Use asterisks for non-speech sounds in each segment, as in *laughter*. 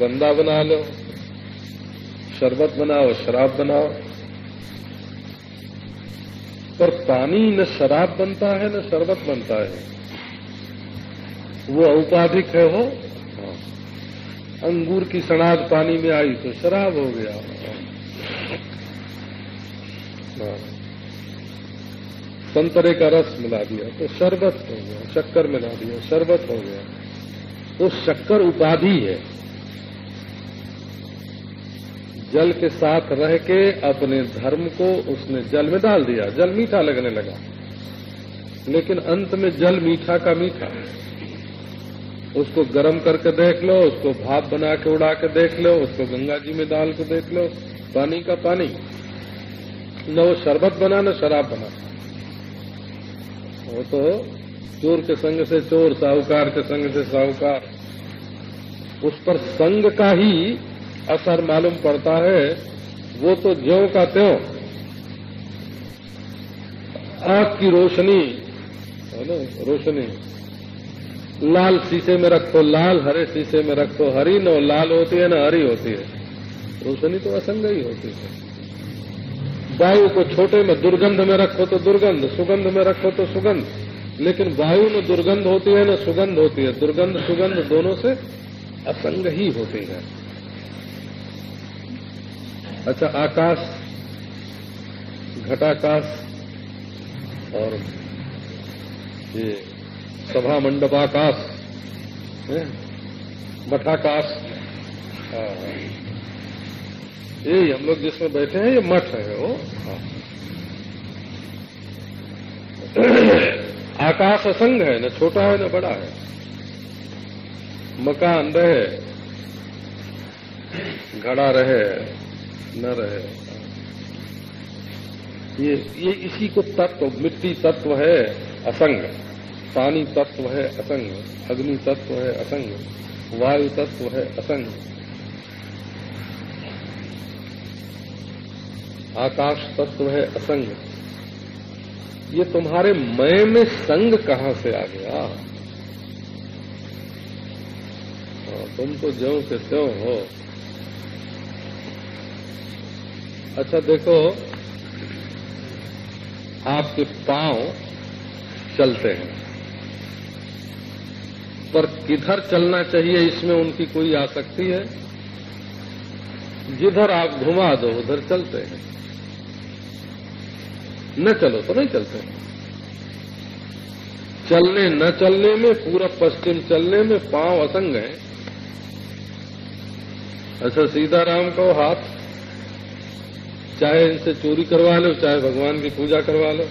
गंदा बना लो शरबत बनाओ, शराब बनाओ पर पानी न शराब बनता है, न शरबत बनता है वो औपाधिक है, वो। अंगूर की सड़ाद पानी में आई तो शराब हो गया। संतरे का रस मिला दिया तो शरबत हो गया, शक्कर मिला दिया, शरबत हो गया तो शक्कर उपाधि है जल के साथ रह के अपने धर्म को उसने जल में डाल दिया, जल मीठा लगने लगा। लेकिन अंत में जल मीठा का मीठा। उसको गर्म करके देख लो, उसको भाप बना के उड़ा के देख लो, उसको गंगा जी में डाल के देख लो, पानी का पानी। न वो शरबत बना, न शराब बना। वो तो चोर के संग से चोर, साहूकार के संग से साहूकार। उस पर संग का ही असर मालूम पड़ता है, वो तो ज्यो का त्यों। आग की रोशनी, है ना, रोशनी। लाल शीशे में रखो लाल, हरे शीशे में रखो हरी, न लाल होती है, ना हरी होती है। रोशनी तो असंग ही होती है। वायु को छोटे में दुर्गंध में रखो तो दुर्गंध, सुगंध में रखो तो सुगंध। लेकिन वायु में दुर्गंध होती है, न सुगंध होती है। दुर्गंध, सुगंध दोनों से असंग ही होती है। अच्छा आकाश, घटाकाश और ये सभा मंडपाकाश मठाकाश। ये हम लोग जिसमें बैठे हैं, ये मठ है वो। हाँ। *clears throat* आकाश असंग है, न छोटा है, न बड़ा है। मकान रहे, घड़ा रहे। न रहे। ये ये इसी को तत्व मिट्टी तत्व है असंग। पानी तत्व है असंग। अग्नि तत्व है असंग। वायु तत्व है असंग। आकाश तत्व है असंग। ये तुम्हारे मय में संग कहाँ से आ गया? हाँ, तुम तो ज्यो से त्यों हो। अच्छा देखो, आपके पाँव चलते हैं। पर किधर चलना चाहिए, इसमें उनकी कोई आसक्ति है? जिधर आप घुमा दो, उधर चलते हैं। न चलो तो नहीं चलते चलने, न चलने में पूरब पश्चिम चलने में पाँव असंग है। अच्छा सीताराम को हाथ चाहे इनसे चोरी करवा लो, चाहे भगवान की पूजा करवा लो।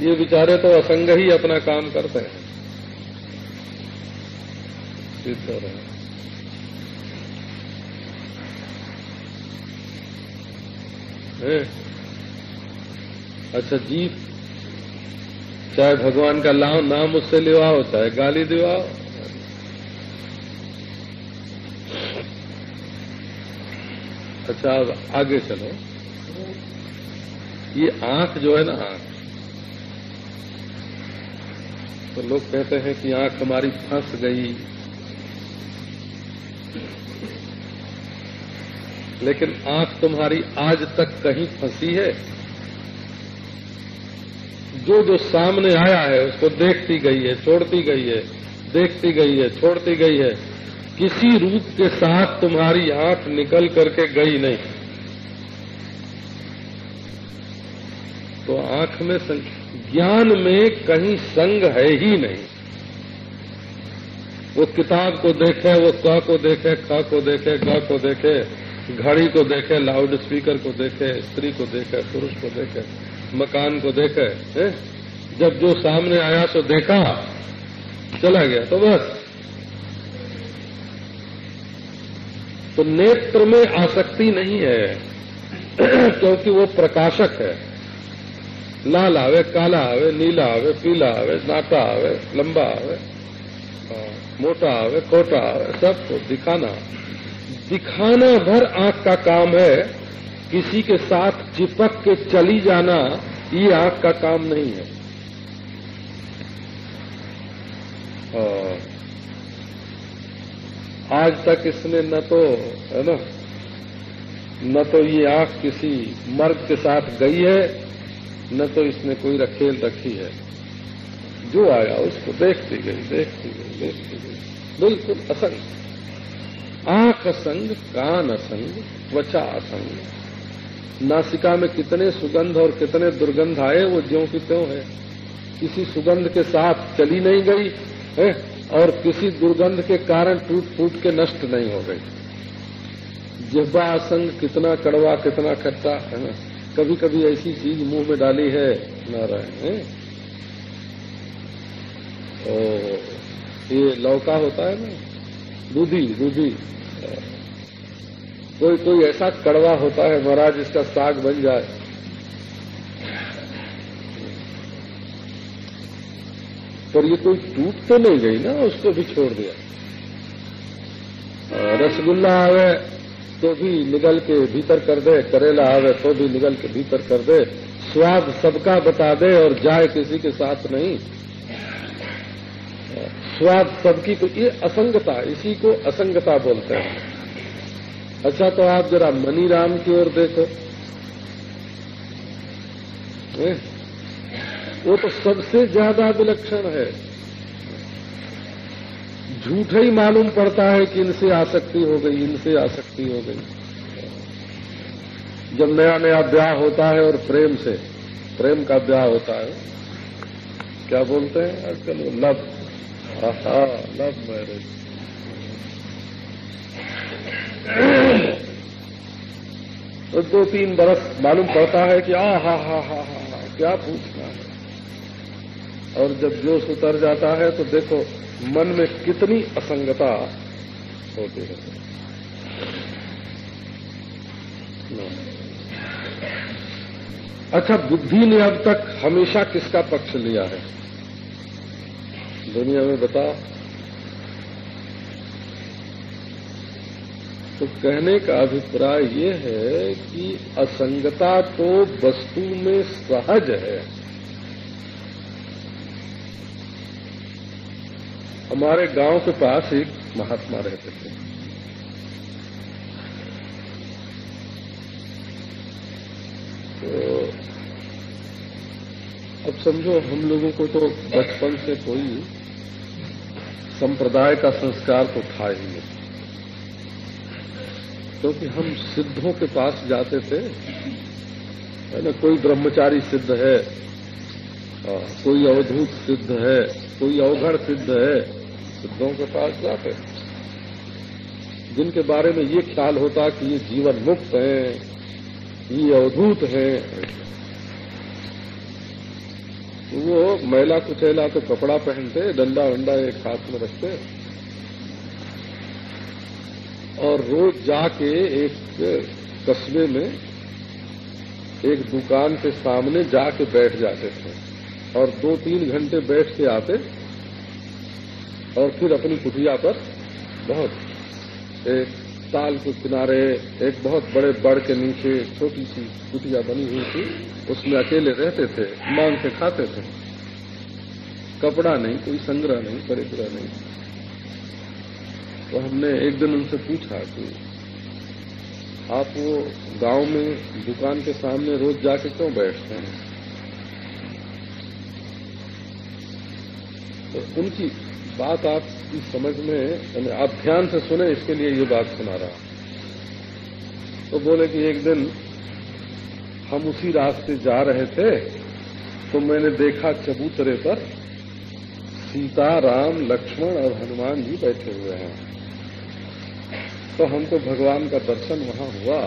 ये बेचारे तो असंग ही अपना काम करते हैं। अच्छा जीव चाहे भगवान का नाम उससे लिवाओ, चाहे गाली दिवाओ। अच्छा अब आगे चलो। ये आँख जो है ना, आँख। तो लोग कहते हैं कि आँख हमारी फंस गई। लेकिन आँख तुम्हारी आज तक कहीं फंसी है? जो जो सामने आया है, उसको देखती गई है, छोड़ती गई है, देखती गई है, छोड़ती गई है। किसी रूप के साथ तुम्हारी आँख निकल करके गई नहीं। तो आँख में ज्ञान में कहीं संग है ही नहीं। वो किताब को देखे, वो क को देखे, ख को देखे, ग को देखे, घड़ी को देखे, लाउड स्पीकर को देखे, स्त्री को देखे, पुरुष को देखे, मकान को देखे, है? जब जो सामने आया तो देखा, चला गया तो बस। तो नेत्र में आसक्ति नहीं है, *clears throat* क्योंकि वो प्रकाशक है। लाल आवे, काला आवे, नीला आवे, पीला आवे, नाटा आवे, लंबा आवे मोटा आवे, खोटा आवे, सबको दिखाना। दिखाना भर आँख का काम है, किसी के साथ चिपक के चली जाना, ये आँख का काम नहीं है। आज तक इसने न तो है ना, न तो ये आँख किसी मर्द के साथ गई है, न तो इसने कोई रखेल रखी है। जो आया उसको देखती गई देखती गई देखती गई। बिल्कुल असंग। आँख असंग, कान असंग, त्वचा असंग। नासिका में कितने सुगंध और कितने दुर्गंध आए, वो ज्यो की त्यों है। किसी सुगंध के साथ चली नहीं गई, है? और किसी दुर्गंध के कारण टूट फूट के नष्ट नहीं हो गई। जिब्बा असंग कितना कड़वा, कितना खट्टा, है ना? कभी कभी ऐसी चीज़ मुँह में डाली है, नारायण ओ, ये लौका होता है ना? दूधी दूधी। कोई कोई ऐसा कड़वा होता है महाराज जिसका साग बन जाए। पर ये कोई टूट तो नहीं गई ना, उसको भी छोड़ दिया। रसगुल्ला आवे तो भी निगल के भीतर कर दे, करेला आवे तो भी निगल के भीतर कर दे। स्वाद सबका बता दे और जाए किसी के साथ नहीं। स्वाद सबकी तो ये असंगता, इसी को असंगता बोलते हैं। अच्छा तो आप जरा मनी राम की ओर देखो। वो तो सबसे ज़्यादा विलक्षण है। झूठ ही मालूम पड़ता है कि इनसे आसक्ति हो गई, इनसे आसक्ति हो गई। जब नया नया ब्याह होता है और प्रेम से, प्रेम का ब्याह होता है, क्या बोलते हैं आजकल वो? लव। हा लव मैरिज। तो दो तीन बरस मालूम पड़ता है कि आ हा हा हा हा, क्या पूछना है? और जब जोश उतर जाता है तो देखो मन में कितनी असंगता होती है। अच्छा बुद्धि ने अब तक हमेशा किसका पक्ष लिया है? दुनिया में बता। तो कहने का अभिप्राय ये है कि असंगता तो वस्तु में सहज है। हमारे गाँव के पास एक महात्मा रहते थे। तो अब समझो, हम लोगों को तो बचपन से कोई संप्रदाय का संस्कार तो था ही नहीं। क्योंकि तो हम सिद्धों के पास जाते थे, है ना, कोई ब्रह्मचारी सिद्ध है कोई अवधूत सिद्ध है, कोई अवघड़ सिद्ध है सिद्धों के पास जाते हैं। जिनके बारे में ये ख्याल होता कि ये जीवन मुक्त है, ये अवधूत है वो मैला कुचैला तो कपड़ा पहनते, डंडा वंडा एक हाथ में रखते और रोज जाके एक कस्बे में एक दुकान के सामने जाके बैठ जाते थे और दो तीन घंटे बैठ के आते और फिर अपनी कुटिया पर बहुत एक ताल के किनारे एक बहुत बड़े बड़ के नीचे छोटी सी कुटिया बनी हुई थी। उसमें अकेले रहते थे, मांग से खाते थे। कपड़ा नहीं, कोई संग्रह नहीं परिग्रह नहीं। तो हमने एक दिन उनसे पूछा कि, आप वो गाँव में दुकान के सामने रोज जाके क्यों बैठते हैं? तो उनकी बात आपकी समझ में, यानी आप ध्यान से सुने, इसके लिए ये बात सुना रहा तो बोले कि एक दिन हम उसी रास्ते जा रहे थे तो मैंने देखा चबूतरे पर सीता, राम, लक्ष्मण और हनुमान जी बैठे हुए हैं। तो हमको भगवान का दर्शन वहाँ हुआ।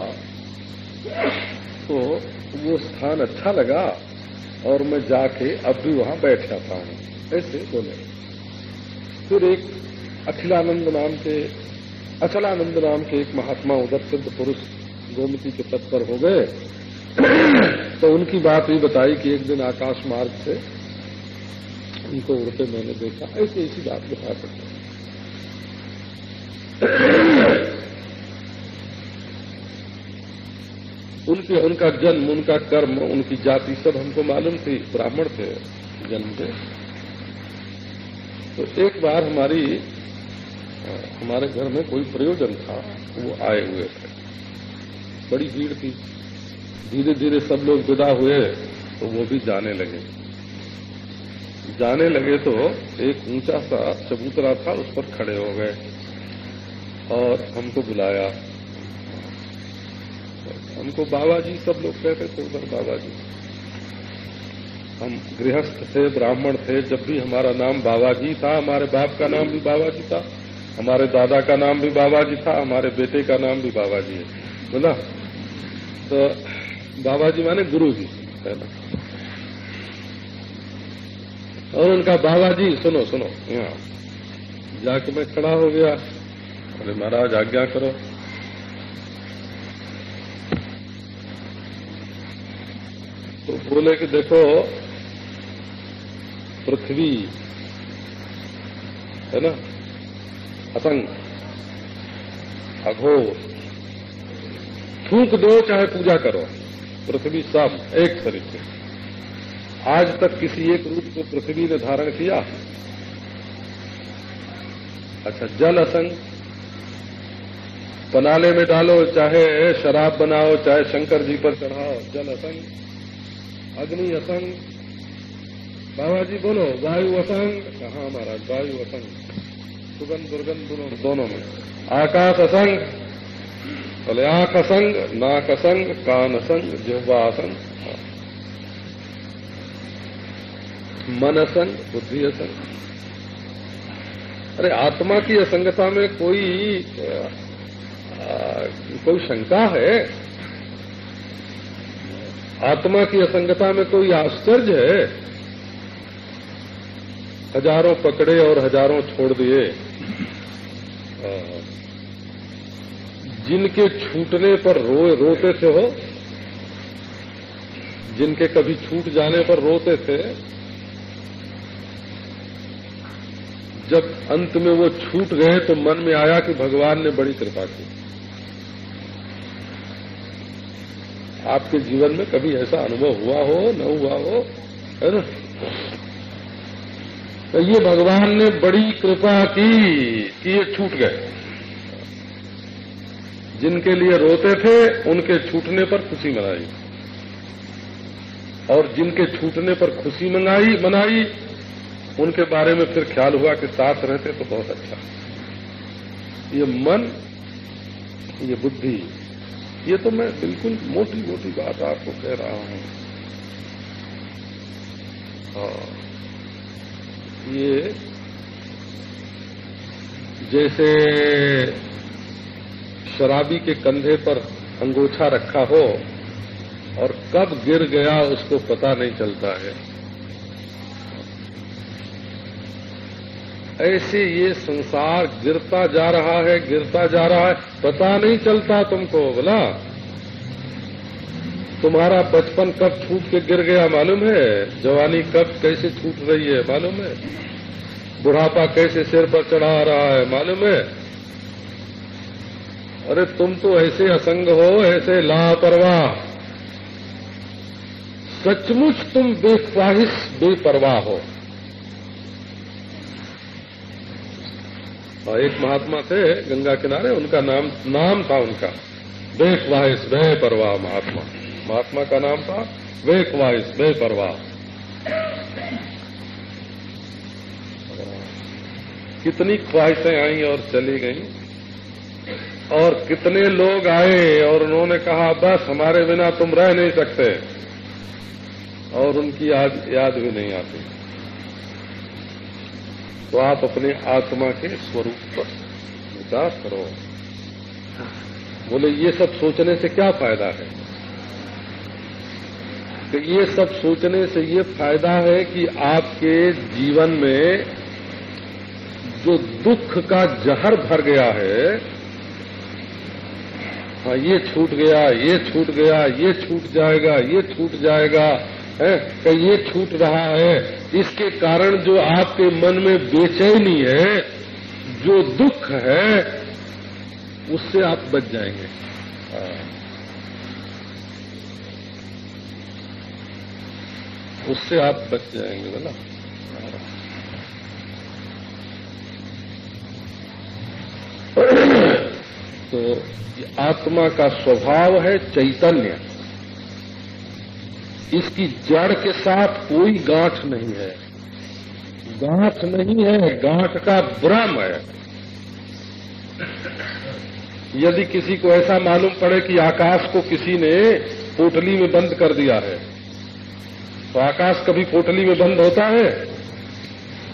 तो वो स्थान अच्छा लगा और मैं जाके अब भी वहाँ बैठ जाता हूँ ऐसे बोले। फिर एक अखिलानंद नाम के अचलानंद नाम के एक महात्मा उधर सिद्ध पुरुष गोमती के तट पर हो गए। *clears throat* तो उनकी बात भी बताई कि एक दिन आकाश मार्ग से उनको उड़ते मैंने देखा। ऐसी ऐसी बात बता सकते *clears throat* उनके, उनका जन्म, उनका कर्म, उनकी जाति सब हमको मालूम थी। ब्राह्मण थे, जन्म से तो एक बार हमारी हमारे घर में कोई प्रयोजन था, वो आए हुए थे। बड़ी भीड़ थी। धीरे धीरे सब लोग विदा हुए तो वो भी जाने लगे। जाने लगे तो एक ऊँचा सा चबूतरा था, उस पर खड़े हो गए और हमको बुलाया। हमको बाबा जी, सब लोग कहते थे, उधर बाबा जी। हम गृहस्थ थे, ब्राह्मण थे, जब भी हमारा नाम बाबा जी था, हमारे बाप का नाम भी बाबा जी था, हमारे दादा का नाम भी बाबा जी था, हमारे बेटे का नाम भी बाबा जी है। बोला? तो बाबा जी माने गुरु जी है ना? और उनका बाबा जी सुनो सुनो, यहाँ जाके मैं खड़ा हो गया। अरे महाराज, आज्ञा करो। तो बोले कि देखो पृथ्वी। है ना? असंग। अघोर। थूक दो, चाहे पूजा करो। पृथ्वी सब एक शरीर से आज तक किसी एक रूप को पृथ्वी ने धारण किया? अच्छा जल असंग। पनाले में डालो, चाहे शराब बनाओ, चाहे शंकर जी पर चढ़ाओ, जल असंग। अग्नि असंग। बाबा जी बोलो वायु असंग कहा महाराज वायु असंग सुगंध दुर्गंध दोनों दोनों में। आकाश असंग बोले आँख असंग नाक असंग कान असंग जिह्वा असंग मन असंग बुद्धि असंग। अरे आत्मा की असंगता में कोई आ, कोई शंका है? आत्मा की असंगता में कोई आश्चर्य है? हज़ारों पकड़े और हज़ारों छोड़ दिए। जिनके छूटने पर रोए, रोते थे हो जिनके कभी छूट जाने पर रोते थे? जब अंत में वो छूट गए तो मन में आया कि भगवान ने बड़ी कृपा की। आपके जीवन में कभी ऐसा अनुभव हुआ हो, न हुआ हो? है ना? तो ये भगवान ने बड़ी कृपा की कि ये छूट गए। जिनके लिए रोते थे, उनके छूटने पर खुशी मनाई। और जिनके छूटने पर खुशी मंगाई मनाई, उनके बारे में फिर ख्याल हुआ कि साथ रहते तो बहुत अच्छा। ये मन, ये बुद्धि, ये तो मैं बिल्कुल मोटी मोटी बात आपको कह रहा हूँ। हाँ। ये जैसे शराबी के कंधे पर अंगोछा रखा हो और कब गिर गया उसको पता नहीं चलता है। ऐसे ये संसार गिरता जा रहा है, गिरता जा रहा है, पता नहीं चलता तुमको, बोला। तुम्हारा बचपन कब छूट के गिर गया मालूम है? जवानी कब कैसे छूट रही है मालूम है? बुढ़ापा कैसे सिर पर चढ़ा रहा है मालूम है? अरे तुम तो ऐसे असंग हो, ऐसे लापरवाह। सचमुच तुम बेख्वाहिश, बेपरवाह हो। और एक महात्मा थे गंगा किनारे, उनका नाम नाम था उनका। बेखवाहिश, बेपरवाह महात्मा। महात्मा का नाम था बेखवाहिश बेपरवाह। कितनी ख्वाहिशें आई और चली गई, और कितने लोग आए और उन्होंने कहा, बस, हमारे बिना तुम रह नहीं सकते। और उनकी याद याद भी नहीं आती। तो आप अपने आत्मा के स्वरूप पर विचार करो। बोले, ये सब सोचने से क्या फ़ायदा है? तो ये सब सोचने से ये फ़ायदा है कि आपके जीवन में जो दुख का जहर भर गया है हाँ ये छूट गया, ये छूट गया, ये छूट जाएगा, ये छूट जाएगा, है कि ये छूट रहा है। इसके कारण जो आपके मन में बेचैनी है, जो दुख है, उससे आप बच जाएँगे। उससे आप बच जाएँगे, बोला। तो आत्मा का स्वभाव है चैतन्य। इसकी जड़ के साथ कोई गांठ नहीं है। गांठ नहीं है, गांठ का भ्रम है। यदि किसी को ऐसा मालूम पड़े कि आकाश को किसी ने पोटली में बंद कर दिया है तो आकाश कभी पोटली में बंद होता है।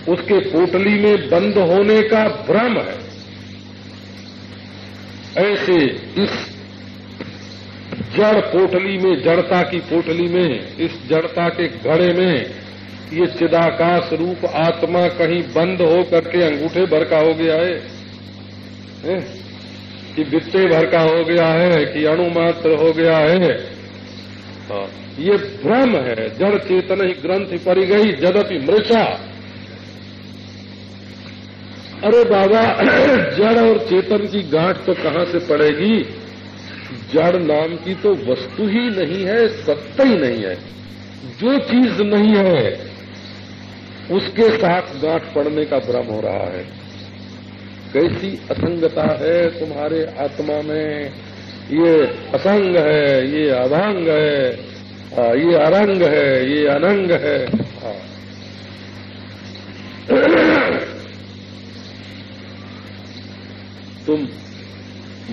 उसके पोटली में बंद होने का भ्रम है। ऐसे इस जड़ पोटली में, जड़ता की पोटली में, इस जड़ता के घड़े में, ये चिदाकाश रूप आत्मा कहीं बंद हो करके अंगूठे भर का हो गया है? कि बित्ते भर का हो गया है, कि अणुमात्र हो गया है। ये भ्रम है, जड़ चेतन ही ग्रंथ पड़ गई जदपि मृषा। अरे बाबा, *clears throat* जड़ और चेतन की गांठ तो कहाँ से पड़ेगी? जड़ नाम की तो वस्तु ही नहीं है सत्य ही नहीं है। जो चीज़ नहीं है, उसके साथ गांठ पड़ने का भ्रम हो रहा है। कैसी असंगता है तुम्हारे आत्मा में? ये असंग है, ये अभंग है ये अरंग है, ये अनंग है। तुम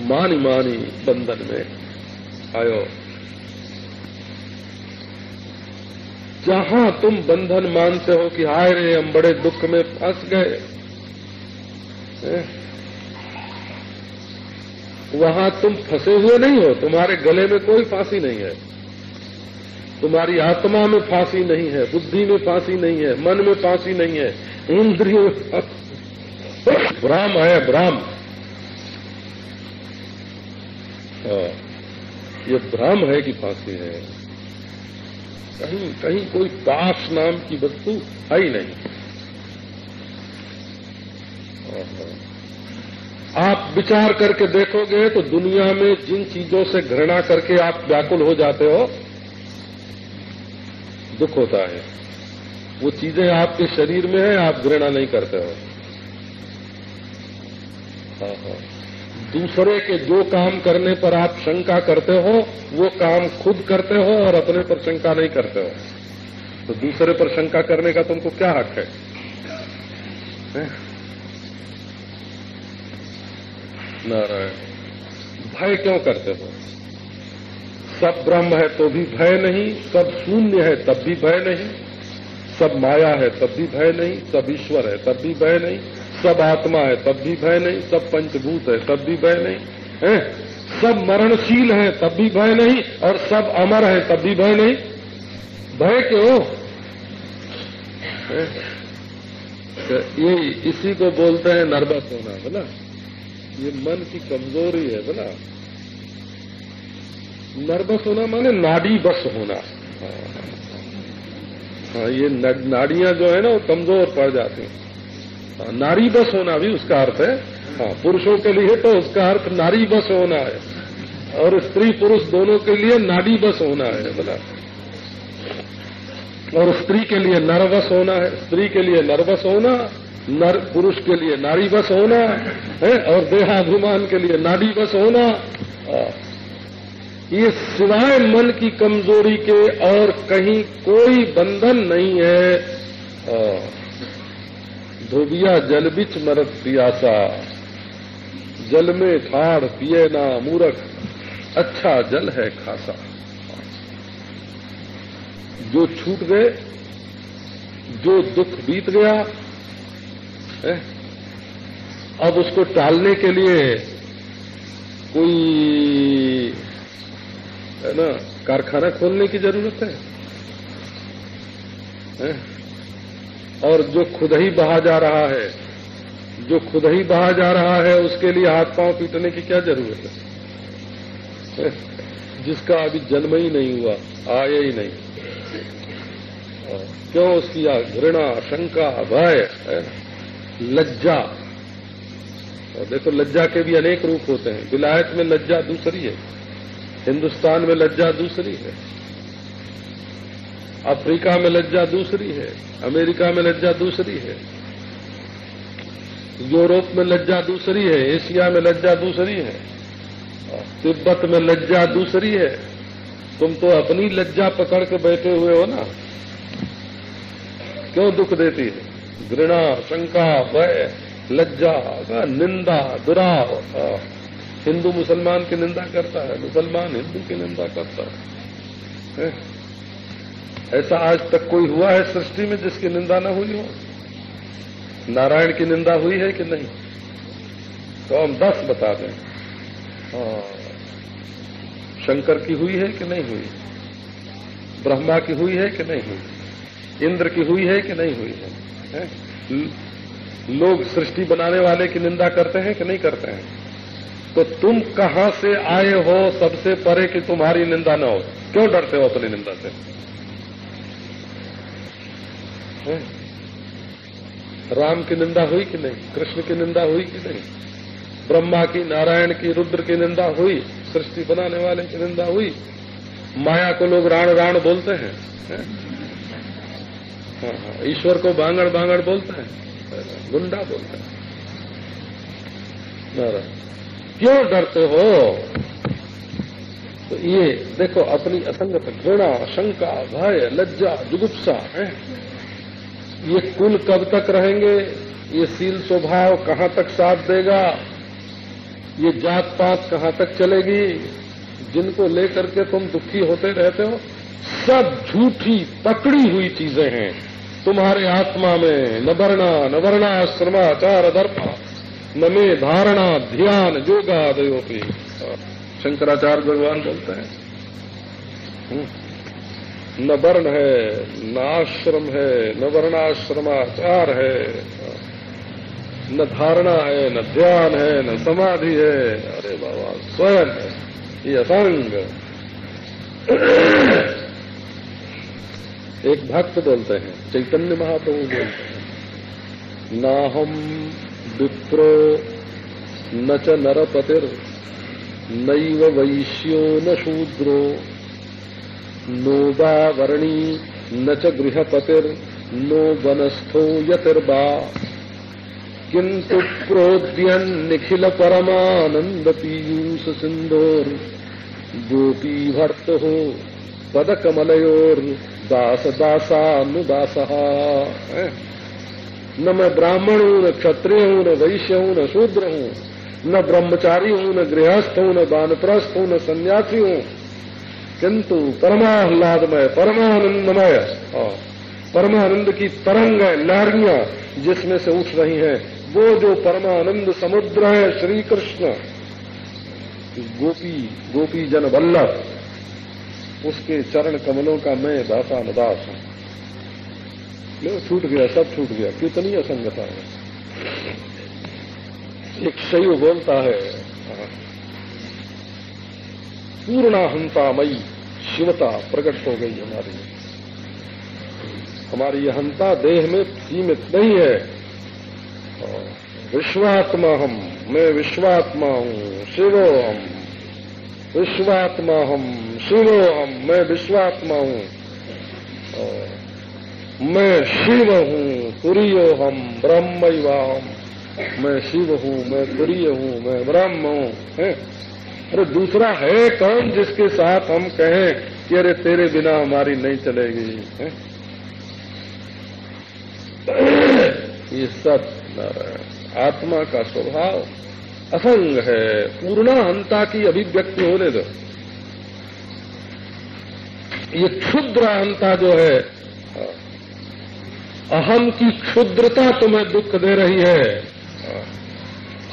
मानी मानी बंधन में आयो। जहाँ तुम बंधन मानते हो कि हाय रे, हम बड़े दुख में फंस गए। वहाँ तुम फंसे हुए नहीं हो तुम्हारे गले में कोई फांसी नहीं है। तुम्हारी आत्मा में फांसी नहीं है बुद्धि में फांसी नहीं है मन में फांसी नहीं है इंद्रियों में भ्राम है भ्राम हाँ, ये भ्रम है कि फांसी है। कहीं कहीं कोई पास नाम की वस्तु है ही नहीं। आप विचार करके देखोगे तो दुनिया में जिन चीज़ों से घृणा करके आप व्याकुल हो जाते हो दुख होता है। वो चीज़ें आपके शरीर में है आप घृणा नहीं करते हो। हाँ हाँ। दूसरे के जो काम करने पर आप शंका करते हो वो काम खुद करते हो और अपने पर शंका नहीं करते हो। तो दूसरे पर शंका करने का तुमको क्या हक है, है? नारायण, भय क्यों करते हो? सब ब्रह्म है तो भी भय नहीं, सब शून्य है तब भी भय नहीं, सब माया है तब भी भय नहीं, सब ईश्वर है तब भी भय नहीं, सब आत्मा है तब भी भय नहीं, सब पंचभूत है तब भी भय नहीं, है? सब मरणशील है तब भी भय नहीं, और सब अमर है तब भी भय नहीं। भय क्यों? तो ये इसी को बोलते हैं नर्वस होना बोला ये मन की कमज़ोरी है बोला। नर्वस होना माने नाड़ी बस होना। हाँ ये नाड़ियाँ जो है ना वो कमज़ोर पड़ जाती हैं। हाँ, नारी बस होना भी उसका अर्थ है। हाँ पुरुषों के लिए तो उसका अर्थ नारी बस होना है। और स्त्री पुरुष दोनों के लिए नाड़ी बस होना है बोला। और स्त्री के लिए नर्वस होना है। स्त्री के लिए नर्वस होना नर पुरुष के लिए नारी बस होना, है, और देहाभिमान के लिए नाड़ी बस होना। ये सिवाय मन की कमज़ोरी के और कहीं कोई बंधन नहीं है। धोबिया जल बिच मरत पियासा, जल में ठाड़ पिए ना मूरख अच्छा जल है खासा। जो छूट गए, जो दुख बीत गया है? अब उसको टालने के लिए कोई है ना कारखाना खोलने की ज़रूरत है, है? और जो खुद ही बहा जा रहा है जो खुद ही बहा जा रहा है उसके लिए हाथ पाँव पीटने की क्या ज़रूरत है? जिसका अभी जन्म ही नहीं हुआ आया ही नहीं। क्यों उसकी घृणा शंका भय लज्जा। और देखो, लज्जा के भी अनेक रूप होते हैं। विलायत में लज्जा दूसरी है। हिंदुस्तान में लज्जा दूसरी है। अफ्रीका में लज्जा दूसरी है। अमेरिका में लज्जा दूसरी है। यूरोप में लज्जा दूसरी है। एशिया में लज्जा दूसरी है। तिब्बत में लज्जा दूसरी है। तुम तो अपनी लज्जा पकड़ के बैठे हुए हो ना। क्यों दुख देती है? घृणा शंका भय लज्जा निंदा दुराव हिंदू मुसलमान की निंदा करता है मुसलमान हिंदू की निंदा करता है। ऐसा आज तक कोई हुआ है सृष्टि में जिसकी निंदा न हुई हो? नारायण की निंदा हुई है कि नहीं? तो हम दस बता दें। हाँ। शंकर की हुई है कि नहीं हुई? ब्रह्मा की हुई है कि नहीं हुई? इंद्र की हुई है कि नहीं हुई है, है? लोग सृष्टि बनाने वाले की निंदा करते हैं कि नहीं करते हैं? तो तुम कहाँ से आए हो सबसे परे कि तुम्हारी निंदा न हो? क्यों डरते हो अपनी निंदा से? राम की निंदा हुई कि नहीं? कृष्ण की निंदा हुई कि नहीं? ब्रह्मा की, नारायण की, रुद्र की निंदा हुई? सृष्टि बनाने वाले की निंदा हुई? माया को लोग राण राण बोलते हैं, है? हाँ, हाँ, ईश्वर को बांगड़ बांगड़ बोलता है गुंडा बोलते हैं। क्यों डरते हो? तो ये देखो अपनी असंगत घृणा शंका भय लज्जा जुगुप्सा है। ये कुल कब तक रहेंगे? ये सील स्वभाव कहाँ तक साथ देगा? ये जात पात कहाँ तक चलेगी? जिनको लेकर के तुम दुखी होते रहते हो सब झूठी, पकड़ी हुई चीज़ें हैं। तुम्हारे आत्मा में न वर्णा, न वर्णाश्रमाचार दर्पा, न मे धारणा, ध्यान, योगा दयोपी शंकराचार्य भगवान बोलते हैं। हम्म। न वर्ण है, न आश्रम है, न वर्णाश्रमाचार है। न धारणा है, न ध्यान है, न समाधि है। अरे बाबा, स्वयं है। ये असंग। एक भक्त बोलते हैं, चैतन्य महाप्रभु बोलते हैं। ना हम विप्रो न च नरपतिर, नैव वैश्यो न शूद्रो, नो वा वर्णी न च गृहपतिर, नो वनस्थो यतिर्वा किंतु प्रोद्यन निखिल परमानंद पीयूष सिंधोर, गोपी भर्त हो पद दास दासानुदास न मैं ब्राह्मण हूँ न क्षत्रिय हूँ न वैश्य हूँ न शूद्र हूँ। न ब्रह्मचारी हूँ न गृहस्थ हूँ न बानप्रस्थ हूँ न सन्यासी हूँ। किंतु परमाह्लादमय परमानंदमय परमानंद की तरंग है लहरियाँ जिसमें से उठ रही हैं। वो जो परमानंद समुद्र है श्री कृष्ण गोपी गोपी जन वल्लभ। उसके चरण कमलों का मैं दासा नदास हूँ। छूट गया, सब छूट गया। कितनी असंगता है। एक शैव बोलता है। पूर्णाहंतामयी शिवता प्रकट हो गई हमारी। हमारी यह हंता देह में सीमित नहीं है। विश्वात्मा हम, मैं विश्वात्मा हूँ, शिवो हम, विश्वात्मा हम। शिवो हम मैं विश्वात्मा हूँ मैं शिव हूँ, तुरीय हम, ब्रह्म हम। मैं शिव हूँ, मैं तुरीय हूँ, मैं ब्रह्म हूँ अरे दूसरा है कौन जिसके साथ हम कहें कि अरे तेरे बिना हमारी नहीं चलेगी, है? ये सब आत्मा का स्वभाव असंग है। पूर्णा हंता की अभिव्यक्ति होने दो। ये क्षुद्र अहंता जो है, अहम की क्षुद्रता तुम्हें दुख दे रही है,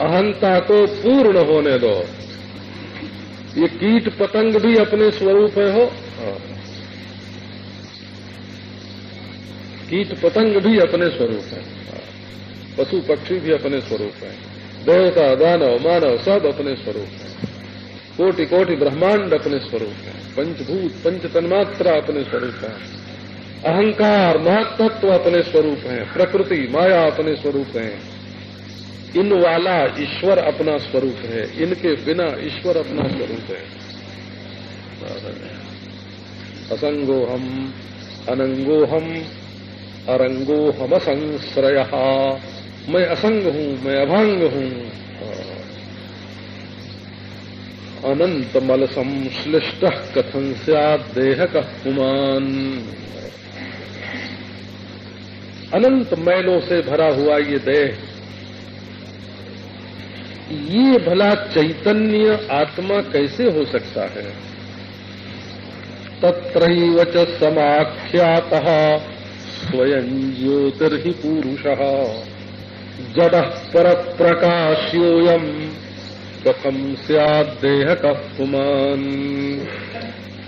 अहंता को पूर्ण होने दो। ये कीट पतंग भी अपने स्वरूप है हो। कीट पतंग भी अपने स्वरूप है पशु पक्षी भी अपने स्वरूप है देवता, दानव, मानव सब अपने स्वरूप है कोटि कोटि ब्रह्मांड अपने स्वरूप है। पंचभूत पंच तन्मात्रा अपने स्वरूप है। अहंकार महत्व अपने स्वरूप है। प्रकृति, माया अपने स्वरूप है। इन वाला ईश्वर अपना स्वरूप है। इनके बिना ईश्वर अपना स्वरूप है। असंगो हम अनंगो हम अरंगो हम असंश्रय मैं असंग हूँ, मैं अभंग हूँ। अनंत मल संश्लिष्ट कथन देह का कुमान अनंत मैलों से भरा हुआ ये देह, ये भला चैतन्य आत्मा कैसे हो सकता है? तत्रैव च समाख्यात, स्वयं ज्योतिर्हि पुरुष। जड पर कथम सदेह कुमान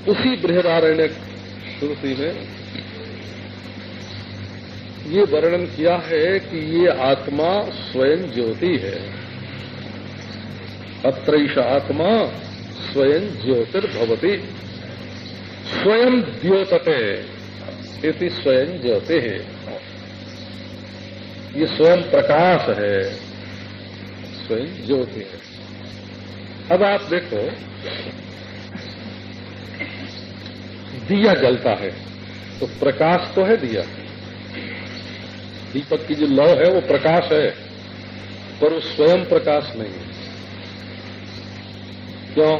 उसी बृहदारण्य श्रुति में ये वर्णन किया है कि ये आत्मा स्वयं ज्योति है। अत्रैश आत्मा स्वयं ज्योतिर्भवती। स्वयं द्योतते इति स्वयं ज्योति है। ये स्वयं प्रकाश है। स्वयं ज्योति है। अब आप देखो, दिया जलता है तो प्रकाश तो है दिया। दीपक की जो लौ है वो प्रकाश है, पर वो स्वयं प्रकाश नहीं है। क्यों?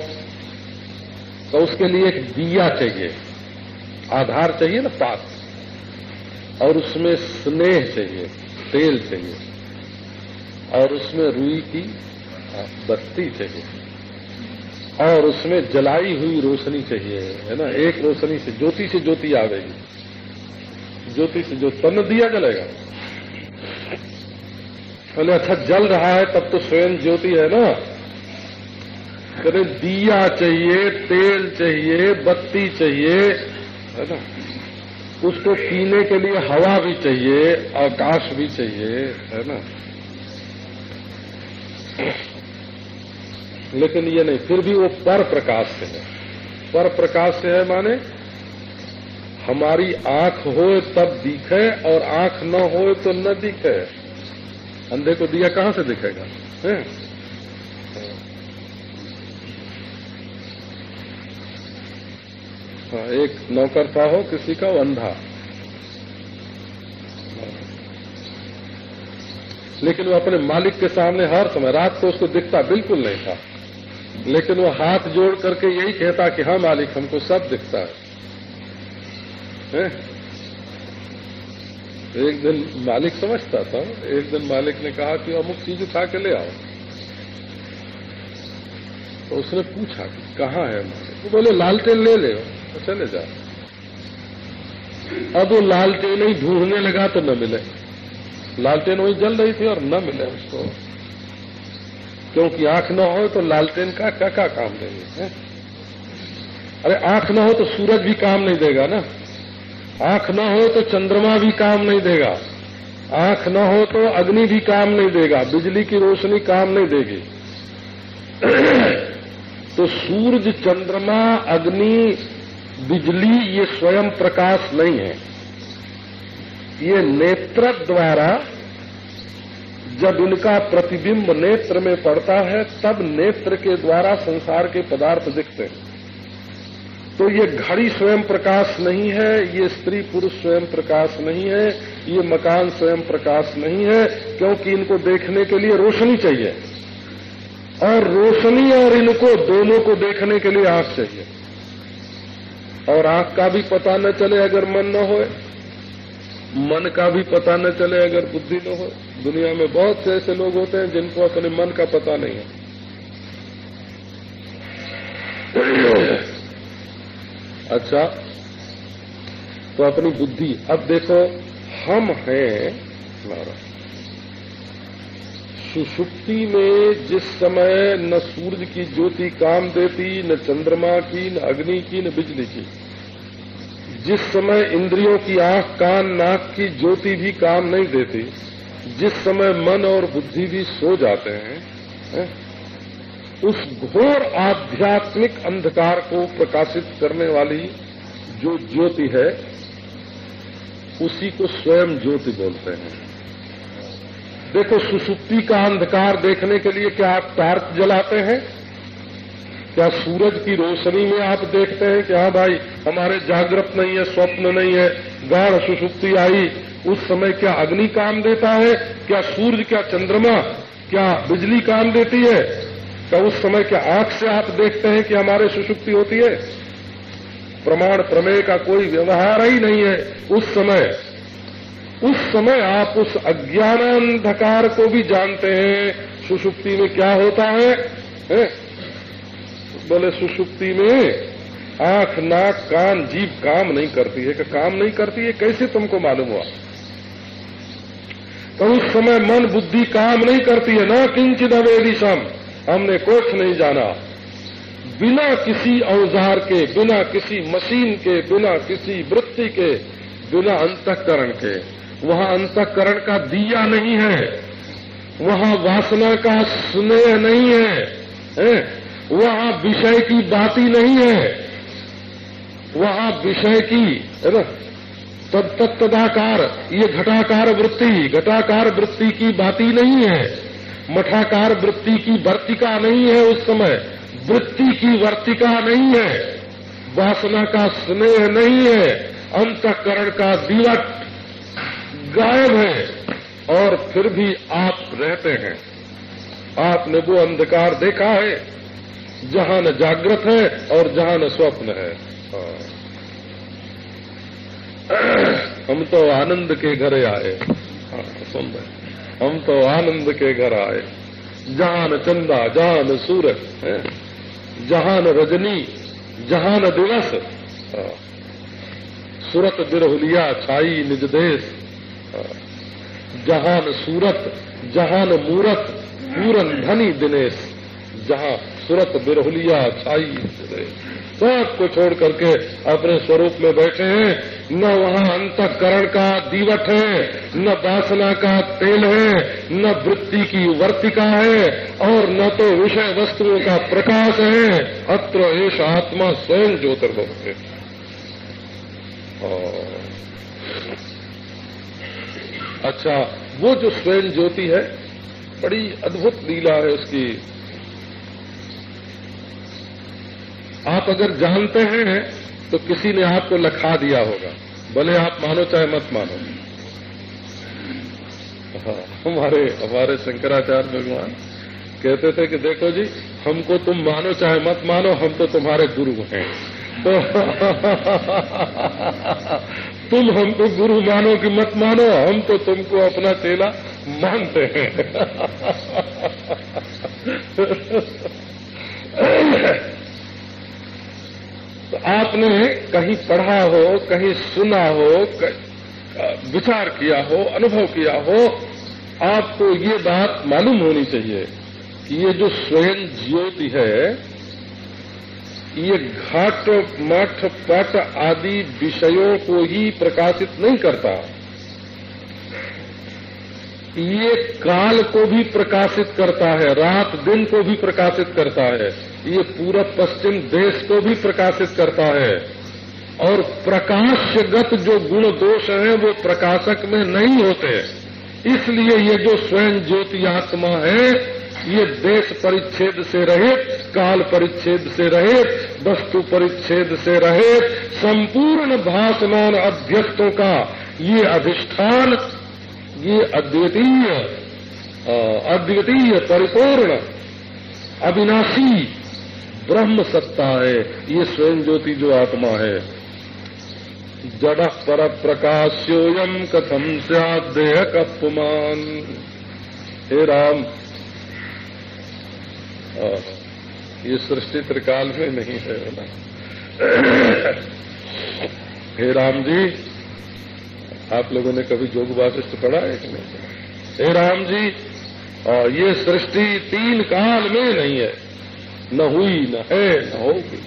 तो उसके लिए एक दिया चाहिए, आधार चाहिए ना, पास। और उसमें स्नेह चाहिए, तेल चाहिए। और उसमें रुई की बत्ती चाहिए। और उसमें जलाई हुई रोशनी चाहिए, है ना? एक रोशनी से ज्योति से ज्योति आवेगी ज्योति से जो तन दिया जलेगा। बोले अच्छा जल रहा है, तब तो स्वयं ज्योति है ना? कहते दिया चाहिए, तेल चाहिए, बत्ती चाहिए, है ना? उसको पीने के लिए हवा भी चाहिए, आकाश भी चाहिए, है ना? लेकिन ये नहीं, फिर भी वो पर प्रकाश से है। पर प्रकाश से है माने, हमारी आँख हो तब दिखे और आँख न हो तो न दिखे। अंधे को दिया कहाँ से दिखेगा? है? एक नौकर था हो, किसी का अंधा लेकिन वो अपने मालिक के सामने हर समय, रात को उसको दिखता बिल्कुल नहीं था। लेकिन वो हाथ जोड़ करके यही कहता कि हाँ मालिक हमको सब दिखता है, है? एक दिन मालिक समझता था। एक दिन मालिक ने कहा कि अमुक चीज़ उठा के ले आओ। तो उसने पूछा कि कहाँ है मालिक? वो बोले लालटेन ले ले। तो चले जा। अब वो लालटेन ही ढूँढने लगा तो न मिले। लालटेन वही जल रही थी और न मिले उसको। क्योंकि आँख न हो तो लालटेन का क्या क्या काम देंगे अरे आँख न हो तो सूरज भी काम नहीं देगा ना। आँख न हो तो चंद्रमा भी काम नहीं देगा। आँख न हो तो अग्नि भी काम नहीं देगा, बिजली की रोशनी काम नहीं देगी। *clears throat* तो सूरज, चंद्रमा, अग्नि, बिजली, ये स्वयं प्रकाश नहीं है। ये नेत्र द्वारा जब इनका प्रतिबिंब नेत्र में पड़ता है, तब नेत्र के द्वारा संसार के पदार्थ दिखते हैं। तो ये घड़ी स्वयं प्रकाश नहीं है, ये स्त्री पुरुष स्वयं प्रकाश नहीं है, ये मकान स्वयं प्रकाश नहीं है, क्योंकि इनको देखने के लिए रोशनी चाहिए। और रोशनी और इनको, दोनों को देखने के लिए आँख चाहिए। और आँख का भी पता न चले अगर मन न हो मन का भी पता न चले अगर बुद्धि न हो। दुनिया में बहुत से ऐसे लोग होते हैं जिनको अपने मन का पता नहीं है। अच्छा तो अपनी बुद्धि। अब देखो, हम हैं सुषुप्ति में जिस समय न सूरज की ज्योति काम देती, न चंद्रमा की, न अग्नि की, न बिजली की। जिस समय इंद्रियों की आँख, कान, नाक की ज्योति भी काम नहीं देती, जिस समय मन और बुद्धि भी सो जाते हैं, है? उस घोर आध्यात्मिक अंधकार को प्रकाशित करने वाली जो ज्योति है, उसी को स्वयं ज्योति बोलते हैं देखो सुसुप्ति का अंधकार देखने के लिए क्या आप टार्च जलाते हैं क्या सूरज की रोशनी में आप देखते हैं कि हाँ भाई हमारे जागृत नहीं है स्वप्न नहीं है गाढ़ सुसुप्ति आई। उस समय क्या अग्नि काम देता है? क्या सूर्य क्या चंद्रमा क्या बिजली काम देती है? क्या उस समय क्या आँख से आप देखते हैं कि हमारे सुषुप्ति होती है? प्रमाण प्रमेय का कोई व्यवहार ही नहीं है उस समय। उस समय आप उस अज्ञानांधकार को भी जानते हैं सुषुप्ति में क्या होता है, है? बोले सुषुप्ति में आँख नाक कान जीव काम नहीं करती है। कि काम नहीं करती है? कैसे तुमको मालूम हुआ? तो उस समय मन बुद्धि काम नहीं करती है ना किंचित अवेदिशम हमने कुछ नहीं जाना। बिना किसी औज़ार के बिना किसी मशीन के बिना किसी वृत्ति के बिना अंतकरण के। वहाँ अंतकरण का दिया नहीं है। वहाँ वासना का स्नेह नहीं है, है? वहाँ विषय की बात ही नहीं है। वहाँ विषय की है ना तत्तदाकार ये घटाकार वृत्ति घटाकार वृत्ति की बात ही नहीं है। मठाकार वृत्ति की वर्तिका नहीं है उस समय। वृत्ति की वर्तिका नहीं है। वासना का स्नेह नहीं है। अंतकरण का दिवट गायब है। और फिर भी आप रहते हैं। आपने वो अंधकार देखा है। जहाँ न जागृत है और जहाँ न स्वप्न है। हाँ। हम तो आनंद के घर आए। हाँ, सुन रहे हम तो आनंद के घर आए। जहाँ न चंदा जहाँ न सूरज जहाँ न रजनी जहाँ न दिवस। हाँ। सूरत बिरहुलिया छाई निज देश। जहान सूरत जहान मूरत पूरन धनी दिनेश। जहाँ सूरत बिरहुलिया छाई सबको छोड़ करके अपने स्वरूप में बैठे हैं। न वहाँ अंतकरण का दीवट है, न वासना का तेल है, न वृत्ति की वर्तिका है, और न तो विषय वस्तुओं का प्रकाश है। अत्र एश आत्मा स्वयं ज्योतिर्भव है अच्छा वो जो स्वयं ज्योति है, बड़ी अद्भुत लीला है उसकी। आप अगर जानते हैं तो किसी ने आपको लखा दिया होगा। भले आप मानो चाहे मत मानो। हाँ, हमारे हमारे शंकराचार्य भगवान कहते थे कि देखो जी हमको तुम मानो चाहे मत मानो हम तो तुम्हारे गुरु हैं। तो *laughs* तुम हमको गुरु मानो कि मत मानो हम तो तुमको अपना चेला मानते हैं। *laughs* तो आपने कहीं पढ़ा हो, कहीं सुना हो विचार किया हो, अनुभव किया हो, आपको ये बात मालूम होनी चाहिए कि ये जो स्वयं ज्योति है, ये घाट, मठ पट आदि विषयों को ही प्रकाशित नहीं करता। ये काल को भी प्रकाशित करता है, रात दिन को भी प्रकाशित करता है, ये पूरब पश्चिम देश को भी प्रकाशित करता है। और प्रकाशगत जो गुण दोष हैं, वो प्रकाशक में नहीं होते। इसलिए ये जो स्वयं ज्योति आत्मा है, ये देश परिच्छेद से रहित काल परिच्छेद से रहित वस्तु परिच्छेद से रहित संपूर्ण भाषमान अध्यक्षों का ये अधिष्ठान ये अद्वितीय अद्वितीय, परिपूर्ण, अविनाशी ब्रह्म सत्ता है। ये स्वयं ज्योति जो आत्मा है। जड़ पर प्रकाश्योयम कथम सदेह कपुमान हे राम ये सृष्टि त्रिकाल में नहीं है। ना *coughs* हे राम जी आप लोगों ने कभी जोग वासिष्ठ पढ़ा है कि नहीं? हे राम जी और ये सृष्टि तीन काल में नहीं है। न हुई, न है, न होगी।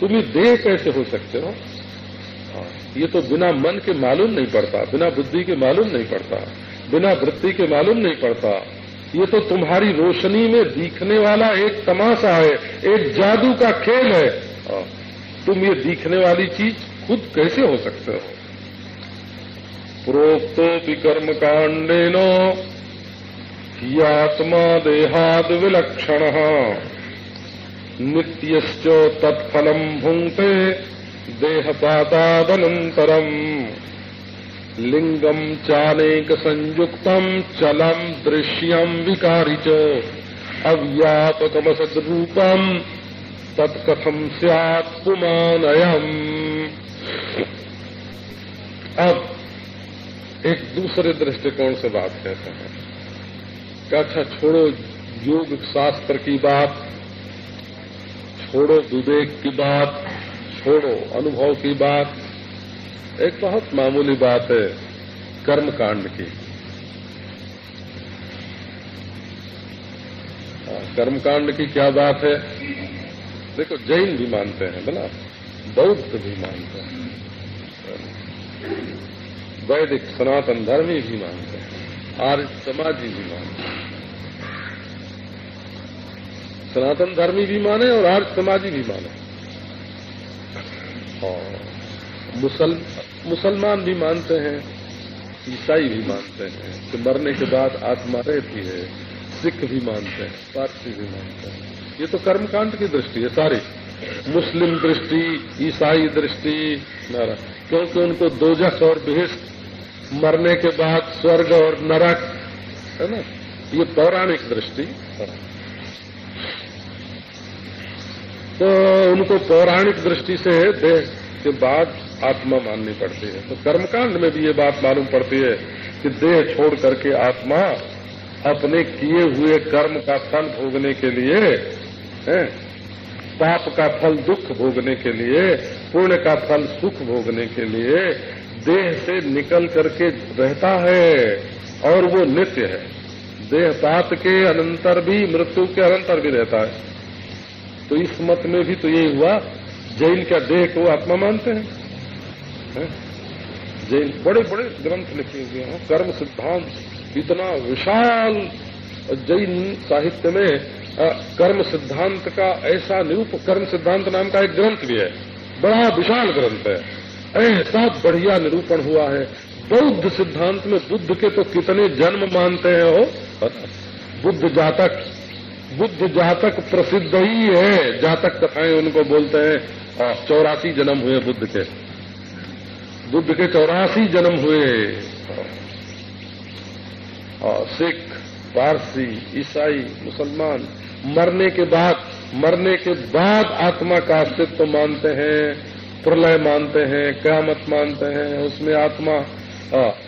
तुम्हें देह कैसे हो सकते हो? ये तो बिना मन के मालूम नहीं पड़ता, बिना बुद्धि के मालूम नहीं पड़ता, बिना वृत्ति के मालूम नहीं पड़ता। ये तो तुम्हारी रोशनी में दिखने वाला एक तमाशा है, एक जादू का खेल है। तुम ये दिखने वाली चीज़ खुद कैसे हो सकते हो? प्रोक्तो विकर्म कांडेनो आत्मा देहाद विलक्षण। नित्यश्च तत्फलम भुंगते देहपादादनंतरम लिंगम चानेक संयुक्तम चलम दृश्यम विकारी च। अव्यापकमसद्रूपम तत्कथम सैत्पुमानयम अब एक दूसरे दृष्टिकोण से बात कहते हैं। कि अच्छा छोड़ो योग शास्त्र की बात छोड़ो विवेक की बात छोड़ो अनुभव की बात। एक बहुत मामूली बात है कर्मकांड की। हाँ, कर्मकांड की क्या बात है? देखो जैन भी मानते हैं बोला बौद्ध भी मानते हैं। वैदिक सनातन धर्मी भी मानते हैं आर्य समाजी भी मानते हैं। सनातन धर्मी भी माने और आर्य समाजी भी माने। और मुसल, मुसलमान भी मानते हैं ईसाई भी मानते हैं कि मरने के बाद आत्मा रहती है सिख भी मानते हैं पारसी भी मानते हैं। ये तो कर्मकांड की दृष्टि है सारी। मुस्लिम दृष्टि ईसाई दृष्टि क्योंकि उनको दोजख और बेहस्त मरने के बाद स्वर्ग और नरक है ना? ये पौराणिक दृष्टि। तो उनको पौराणिक दृष्टि से देह के बाद आत्मा माननी पड़ती है। तो कर्मकांड में भी ये बात मालूम पड़ती है कि देह छोड़ करके आत्मा अपने किए हुए कर्म का फल भोगने के लिए है, पाप का फल दुख भोगने के लिए पुण्य का फल सुख भोगने के लिए देह से निकल करके रहता है और वो नित्य है। देह पात के अनंतर भी मृत्यु के अनंतर भी रहता है। तो इस मत में भी तो यही हुआ जैन क्या देह को आत्मा मानते हैं। है? जैन बड़े बड़े ग्रंथ लिखे हुए हैं। कर्म सिद्धांत इतना विशाल जैन साहित्य में आ, कर्म सिद्धांत का ऐसा निरूप कर्म सिद्धांत नाम का एक ग्रंथ भी है। बड़ा विशाल ग्रंथ है। ऐसा बढ़िया निरूपण हुआ है। बौद्ध सिद्धांत में बुद्ध के तो कितने जन्म मानते हैं हो? बुद्ध जातक बुद्ध जातक प्रसिद्ध ही है। जातक कथाएँ उनको बोलते हैं और चौरासी जन्म हुए बुद्ध के। बुद्ध के चौरासी जन्म हुए। और सिख, पारसी, ईसाई, मुसलमान, मरने के बाद, मरने के बाद आत्मा का अस्तित्व मानते हैं। प्रलय मानते हैं क्यामत मानते हैं उसमें आत्मा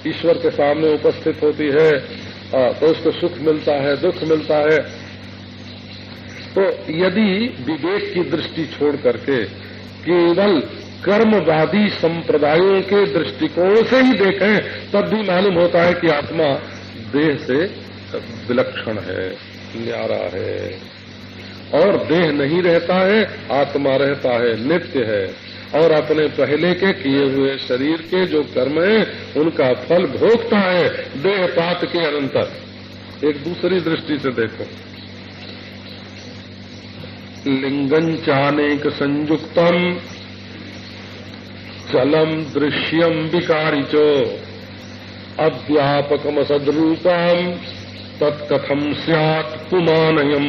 ईश्वर के सामने उपस्थित होती है आ, तो उसको सुख मिलता है दुख मिलता है। तो यदि विवेक की दृष्टि छोड़ करके केवल कर्मवादी संप्रदायों के दृष्टिकोण से ही देखें तब भी मालूम होता है कि आत्मा देह से विलक्षण है न्यारा है। और देह नहीं रहता है आत्मा रहता है नित्य है। और अपने पहले के किए हुए शरीर के जो कर्म है, उनका फल भोगता है देह पात के अनंतर। एक दूसरी दृष्टि से देखो। लिंगन चानेक संयुक्तम, चलम दृश्यम विकारी चो अव्यापकम सदरूपम तत्कथम सियात पुमानयम।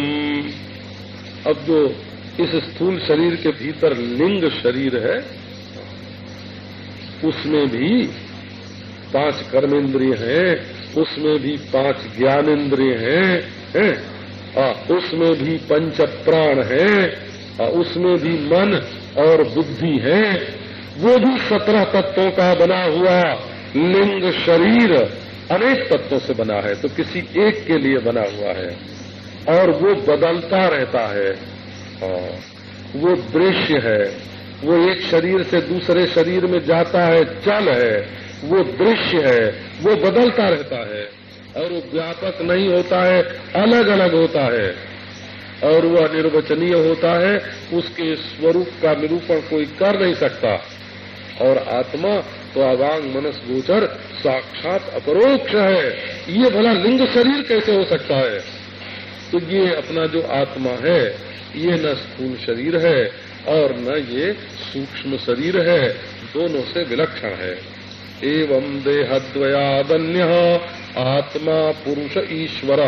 अब जो इस स्थूल शरीर के भीतर लिंग शरीर है, उसमें भी पाँच कर्मेंद्रिय हैं, उसमें भी पाँच ज्ञानेन्द्रिय हैं, है? उसमें भी पंच प्राण है उसमें भी मन और बुद्धि है। वो भी सत्रह तत्वों का बना हुआ लिंग शरीर अनेक तत्वों से बना है तो किसी एक के लिए बना हुआ है। और वो बदलता रहता है। वो दृश्य है, वो एक शरीर से दूसरे शरीर में जाता है, चल है। वो दृश्य है, वो बदलता रहता है। और वो व्यापक नहीं होता है अलग अलग होता है। और वो अनिर्वचनीय होता है, उसके स्वरूप का निरूपण कोई कर नहीं सकता। और आत्मा तो अवांग मनस गोचर, साक्षात अपरोक्ष है। ये भला लिंग शरीर कैसे हो सकता है? तो ये अपना जो आत्मा है ये न स्थूल शरीर है और न ये सूक्ष्म शरीर है। दोनों से विलक्षण है। एवं देहद्वयादन्य आत्मा पुरुष ईश्वर।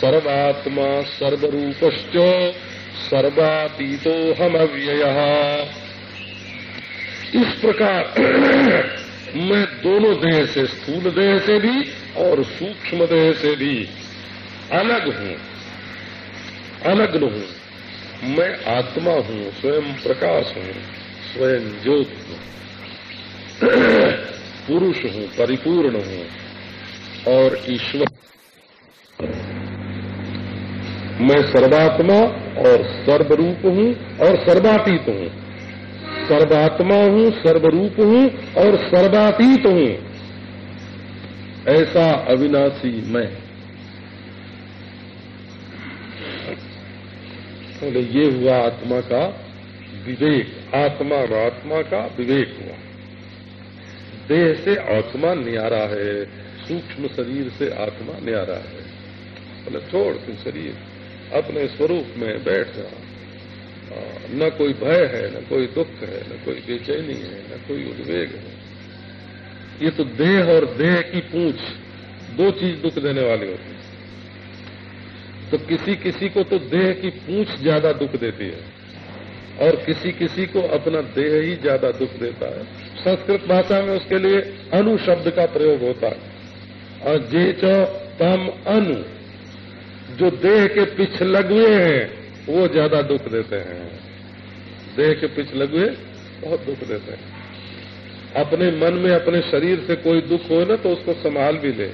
सर्वात्मा सर्वरूपश्च सर्वातीतो हम अव्यय इस प्रकार *clears throat* मैं दोनों देह से, स्थूल देह से भी और सूक्ष्म देह से भी अलग हूँ। अलग हूँ। मैं आत्मा हूँ, स्वयं प्रकाश हूँ, स्वयं ज्योत हूँ। पुरुष हूँ, परिपूर्ण हूँ, और ईश्वर। मैं सर्वात्मा और सर्वरूप हूँ और सर्वातीत हूँ। सर्वात्मा हूँ, सर्वरूप हूँ और सर्वातीत हूँ। ऐसा अविनाशी मैं। बोले ये हुआ आत्मा का विवेक, आत्मा और आत्मा का विवेक हुआ। देह से आत्मा न्यारा है, सूक्ष्म शरीर से आत्मा न्यारा है। बोले छोड़ तू शरीर, अपने स्वरूप में बैठ जा न कोई भय है, न कोई दुख है, न कोई बेचैनी है, न कोई उद्वेग है। ये तो देह और देह की पूछ, दो चीज़ दुख देने वाली होती है। तो किसी किसी को तो देह की पूछ ज़्यादा दुख देती है और किसी किसी को अपना देह ही ज़्यादा दुख देता है। संस्कृत भाषा में उसके लिए अनु शब्द का प्रयोग होता है। और जे चो तम अनु, जो देह के पिछ लगुए हैं, वो ज़्यादा दुख देते हैं। देह के पिछ लगुए बहुत दुख देते हैं। अपने मन में, अपने शरीर से कोई दुख हो ना तो उसको संभाल भी ले।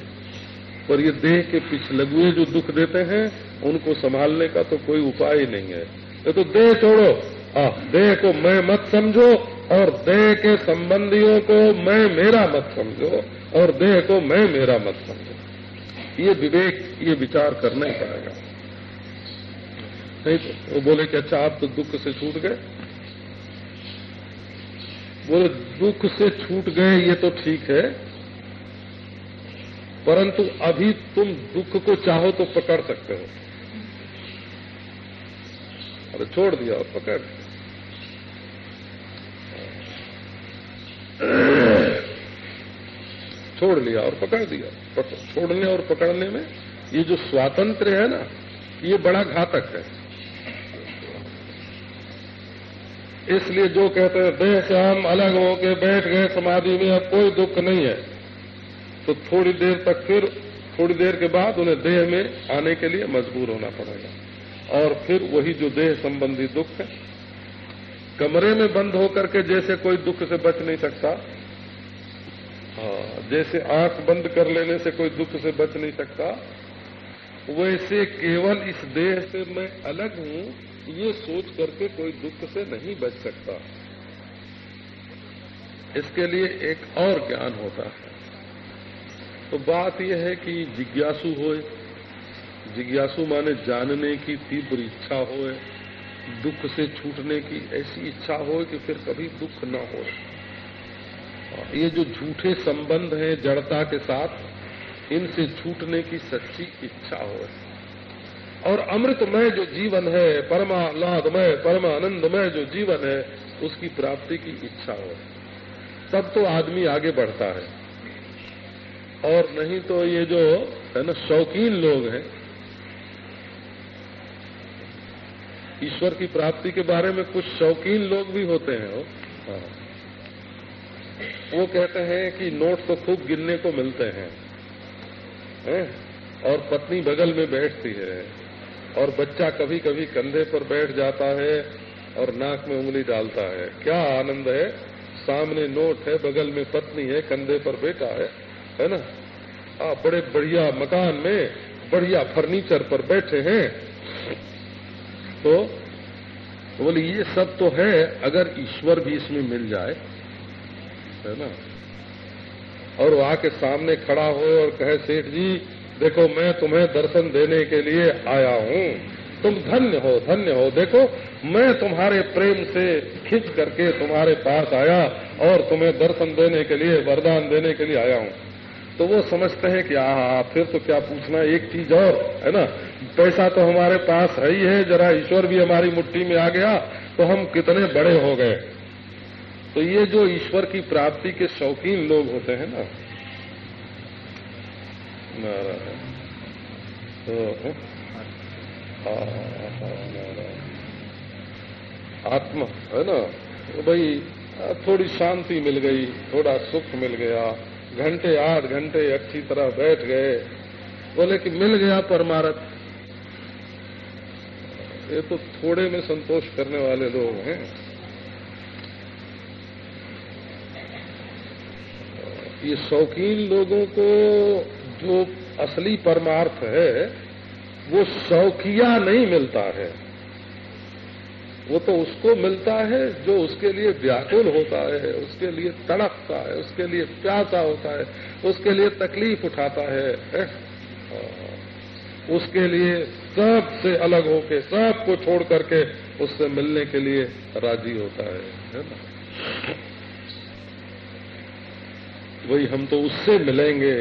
पर ये देह के पिछलगुए जो दुख देते हैं उनको संभालने का तो कोई उपाय ही नहीं है। ये तो देह छोड़ो। आ, देह को मैं मत समझो और देह के संबंधियों को मैं मेरा मत समझो और देह को मैं मेरा मत समझो। ये विवेक ये विचार करना ही पड़ेगा। नहीं तो वो बोले कि अच्छा आप तो दुख से छूट गए। बोले दुख से छूट गए ये तो ठीक है परंतु अभी तुम दुख को चाहो तो पकड़ सकते हो। अरे छोड़ दिया और पकड़ छोड़ लिया और पकड़ दिया। छोड़ने और पकड़ने में ये जो स्वातंत्र है ना, ये बड़ा घातक है। इसलिए जो कहते हैं से हम अलग हो के बैठ गए समाधि में, अब कोई दुख नहीं है। तो थोड़ी देर तक फिर, थोड़ी देर के बाद उन्हें देह में आने के लिए मजबूर होना पड़ेगा। और फिर वही जो देह संबंधी दुख है, कमरे में बंद होकर के जैसे कोई दुख से बच नहीं सकता हाँ जैसे आँख बंद कर लेने से कोई दुख से बच नहीं सकता, वैसे केवल इस देह से मैं अलग हूँ, ये सोच करके कोई दुख से नहीं बच सकता। इसके लिए एक और ज्ञान होता है। तो बात यह है कि जिज्ञासु होए। जिज्ञासु माने जानने की तीव्र इच्छा होए, दुख से छूटने की ऐसी इच्छा हो कि फिर कभी दुख न हो ये जो झूठे संबंध हैं जड़ता के साथ, इनसे छूटने की सच्ची इच्छा हो और अमृतमय जो जीवन है परमालादमय परमानंदमय जो जीवन है, उसकी प्राप्ति की इच्छा हो तब तो आदमी आगे बढ़ता है। और नहीं तो ये जो है ना, शौकीन लोग हैं, ईश्वर की प्राप्ति के बारे में कुछ शौकीन लोग भी होते हैं, वो हाँ। वो कहते हैं कि नोट तो खूब गिनने को मिलते हैं, है? और पत्नी बगल में बैठती है, और बच्चा कभी कभी कंधे पर बैठ जाता है और नाक में उंगली डालता है क्या आनंद है सामने नोट है, बगल में पत्नी है, कंधे पर बेटा है है ना? आ, बड़े बढ़िया मकान में बढ़िया फर्नीचर पर बैठे हैं। तो बोले ये सब तो है अगर ईश्वर भी इसमें मिल जाए है ना? और वो आके सामने खड़ा हो और कहे सेठ जी देखो मैं तुम्हें दर्शन देने के लिए आया हूँ। तुम धन्य हो धन्य हो। देखो मैं तुम्हारे प्रेम से खिंच करके तुम्हारे पास आया और तुम्हें दर्शन देने के लिए वरदान देने के लिए आया हूँ। तो वो समझते हैं कि आ फिर तो क्या पूछना एक चीज़ और, है ना? पैसा तो हमारे पास है ही है, जरा ईश्वर भी हमारी मुट्ठी में आ गया तो हम कितने बड़े हो गए? तो ये जो ईश्वर की प्राप्ति के शौकीन लोग होते हैं ना तो आत्मा, है ना? तो भाई, थोड़ी शांति मिल गई, थोड़ा सुख मिल गया घंटे, आठ घंटे अच्छी तरह बैठ गए। बोले कि मिल गया परमारथ। ये तो थोड़े में संतोष करने वाले लोग हैं। ये शौकीन लोगों को जो असली परमार्थ है, वो शौकिया नहीं मिलता है। वो तो उसको मिलता है जो उसके लिए व्याकुल होता है, उसके लिए तड़पता है, उसके लिए प्यासा होता है, उसके लिए तकलीफ़ उठाता है? उसके लिए सबसे अलग होके, सबको छोड़ करके उससे मिलने के लिए राज़ी होता है है ना वही हम तो उससे मिलेंगे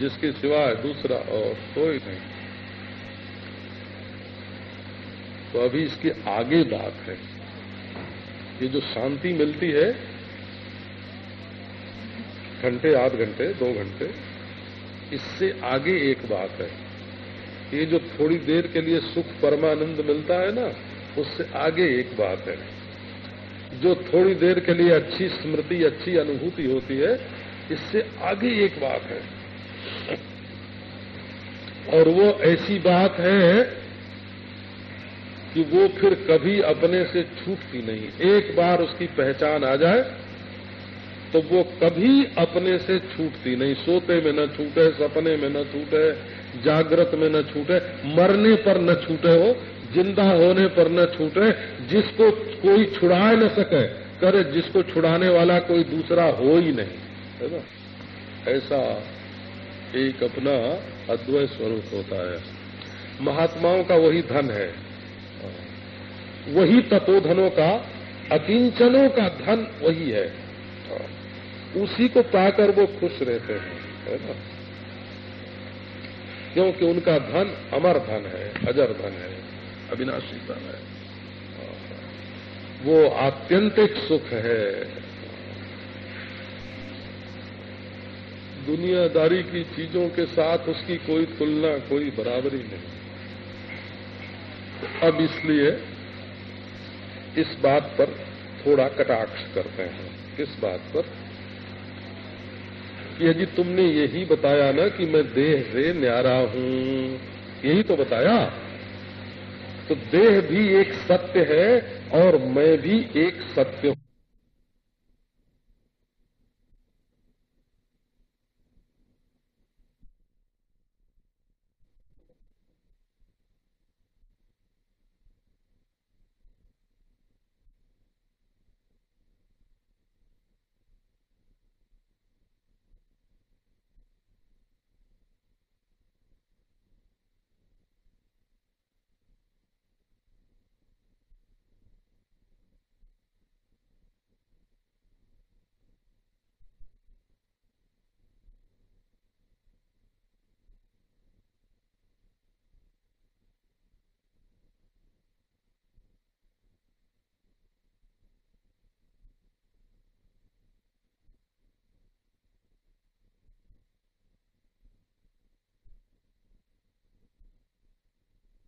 जिसके सिवाय दूसरा और कोई नहीं तो अभी इसके आगे बात है। ये जो शांति मिलती है, घंटे, आध घंटे, दो घंटे, इससे आगे एक बात है। ये जो थोड़ी देर के लिए सुख, परमानंद मिलता है ना, उससे आगे एक बात है। जो थोड़ी देर के लिए अच्छी स्मृति, अच्छी अनुभूति होती है, इससे आगे एक बात है। और वो ऐसी बात है कि वो फिर कभी अपने से छूटती नहीं। एक बार उसकी पहचान आ जाए तो वो कभी अपने से छूटती नहीं। सोते में न छूटे, सपने में न छूटे, जागृत में न छूटे, मरने पर न छूटे हो ज़िंदा होने पर न छूटे, जिसको कोई छुड़ा न सके, करे जिसको छुड़ाने वाला कोई दूसरा हो ही नहीं। है ना? ऐसा एक अपना अद्वैय स्वरूप होता है। महात्माओं का वही धन है। वही तपोधनों का, अकिंचनों का धन वही है। उसी को पाकर वो खुश रहते हैं, है ना? क्योंकि उनका धन अमर धन है, अजर धन है, अविनाशी धन है। वो आत्यंतिक सुख है। दुनियादारी की चीज़ों के साथ उसकी कोई तुलना, कोई बराबरी नहीं। अब इसलिए इस बात पर थोड़ा कटाक्ष करते हैं। किस बात पर। कि यदि तुमने यही बताया ना कि मैं देह से न्यारा हूँ, यही तो बताया। तो देह भी एक सत्य है और मैं भी एक सत्य